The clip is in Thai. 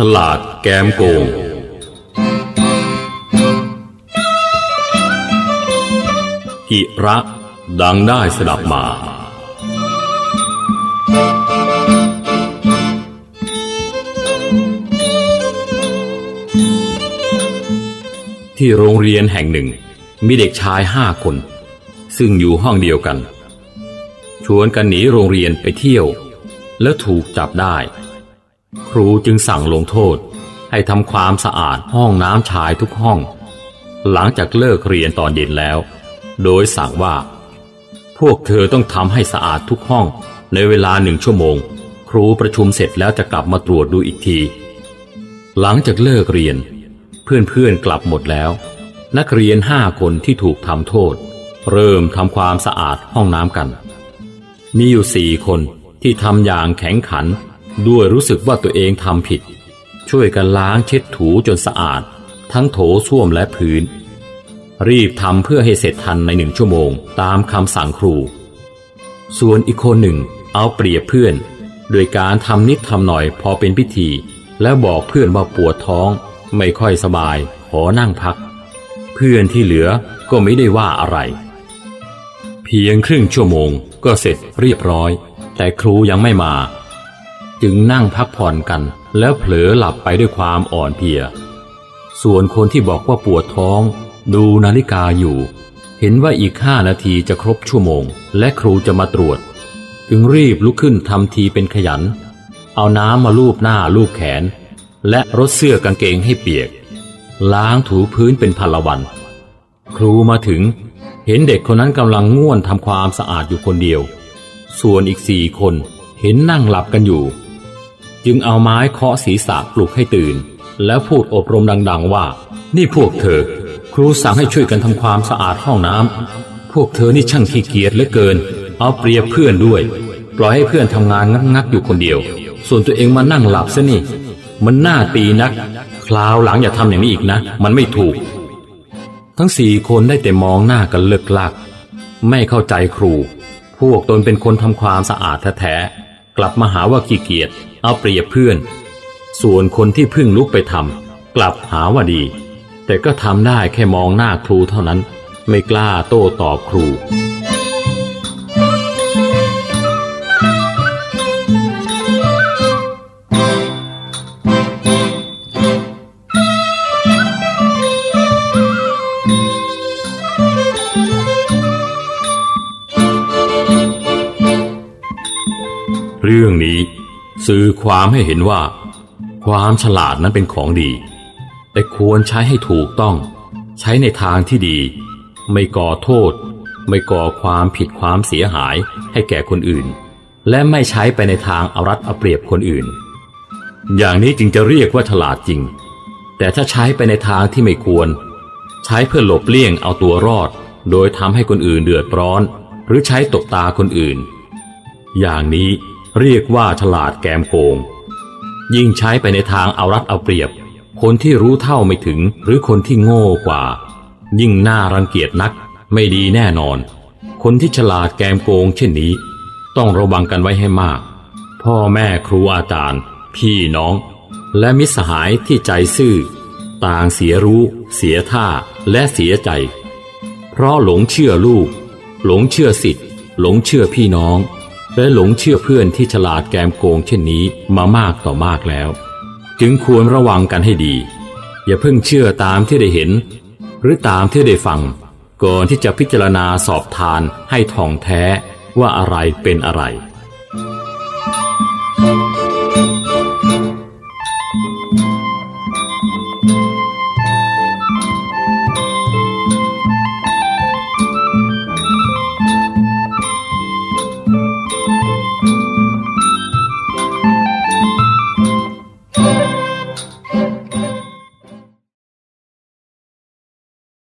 ฉลาดแกมโกงกิระดังได้สดับมา ที่โรงเรียนแห่งหนึ่ง มีเด็กชายห้าคน ซึ่งอยู่ห้องเดียวกัน ชวนกันหนีโรงเรียนไปเที่ยว แล้วถูกจับได้ ครูจึงสั่งลงโทษ ให้ทำความสะอาดห้องน้ำชายทุกห้อง หลังจากเลิกเรียนตอนเย็นแล้ว โดยสั่งว่า พวกเธอต้องทำให้สะอาดทุกห้องในเวลาหนึ่งชั่วโมง ครูประชุมเสร็จแล้วจะกลับมาตรวจดูอีกที หลังจากเลิกเรียน เพื่อนๆกลับหมดแล้ว นักเรียนห้าคนที่ถูกทำโทษ เริ่มทำความสะอาดห้องน้ำกัน มีอยู่สี่คนที่ทำอย่างแข็งขัน ด้วยรู้สึกว่าตัวเองทำผิด ช่วยกันล้างเช็ดถูจนสะอาด ทั้งโถส้วมและพื้น รีบทำเพื่อให้เสร็จทันในหนึ่งชั่วโมงตามคำสั่งครู ส่วนอีกคนหนึ่งเอาเปรียบเพื่อน โดยการทำนิดทำหน่อยพอเป็นพิธี แล้วบอกเพื่อนว่าปวดท้องไม่ค่อยสบายขอนั่งพัก เพื่อนที่เหลือก็ไม่ได้ว่าอะไร เพียงครึ่งชั่วโมงก็เสร็จเรียบร้อย แต่ครูยังไม่มา จึงนั่งพักผ่อนกัน แล้วเผลอหลับไปด้วยความอ่อนเพลีย ส่วนคนที่บอกว่าปวดท้อง ดูนาฬิกาอยู่ เห็นว่าอีกห้านาทีจะครบชั่วโมง และครูจะมาตรวจ จึงรีบลุกขึ้นทำทีเป็นขยัน เอาน้ำมาลูบหน้าลูบแขน และรดเสื้อกางเกงให้เปียก ล้างถูพื้นเป็นพลวัน ครูมาถึง เห็นเด็กคนนั้นกำลังง่วนทำความสะอาดอยู่คนเดียว ส่วนอีกสี่คนเห็นนั่งหลับกันอยู่ จึงเอาไม้เคาะศีรษะปลุกให้ตื่น แล้วพูดอบรมดัง ๆ ว่า นี่พวกเธอ ครูสั่งให้ช่วยกันทำความสะอาดห้องน้ำพวกเธอนี่ช่างขี้เกียจเหลือเกิน เอาเปรียบเพื่อนด้วย ปล่อยให้เพื่อนทำงานงักๆอยู่คนเดียว ส่วนตัวเองมานั่งหลับซะนี่ มันน่าตีนัก คราวหลังอย่าทำอย่างนี้อีกนะ มันไม่ถูก ทั้งสี่คนได้แต่มองหน้ากันเลิกลัก ไม่เข้าใจครู พวกตนเป็นคนทำความสะอาดแท้ๆกลับมาหาว่าขี้เกียจ เอาเปรียบเพื่อน ส่วนคนที่เพิ่งลุกไปทำกลับหาว่าดี แต่ก็ทำได้แค่มองหน้าครูเท่านั้น ไม่กล้าโต้ตอบครู เรื่องนี้ สื่อความให้เห็นว่า ความฉลาดนั้นเป็นของดี แต่ควรใช้ให้ถูกต้อง ใช้ในทางที่ดี ไม่ก่อโทษ ไม่ก่อความผิดความเสียหายให้แก่คนอื่น และไม่ใช้ไปในทางเอารัดเอาเปรียบคนอื่น อย่างนี้จึงจะเรียกว่าฉลาดจริง แต่ถ้าใช้ไปในทางที่ไม่ควร ใช้เพื่อหลบเลี่ยงเอาตัวรอด โดยทำให้คนอื่นเดือดร้อน หรือใช้ตบตาคนอื่น อย่างนี้ เรียกว่าฉลาดแกมโกง ยิ่งใช้ไปในทางเอารัดเอาเปรียบ คนที่รู้เท่าไม่ถึงหรือคนที่โง่กว่า ยิ่งน่ารังเกียจนักไม่ดีแน่นอน คนที่ฉลาดแกมโกงเช่นนี้ ต้องระวังกันไว้ให้มาก พ่อแม่ครูอาจารย์ พี่น้อง และมิสหายที่ใจซื่อ ต่างเสียรู้ เสียท่าและเสียใจ เพราะหลงเชื่อลูก หลงเชื่อสิทธิ์หลงเชื่อพี่น้อง และหลงเชื่อเพื่อนที่ฉลาดแกมโกงเช่นนี้มามากต่อมากแล้ว จึงควรระวังกันให้ดี อย่าเพิ่งเชื่อตามที่ได้เห็น หรือตามที่ได้ฟัง ก่อนที่จะพิจารณาสอบทานให้ท่องแท้ว่าอะไรเป็นอะไร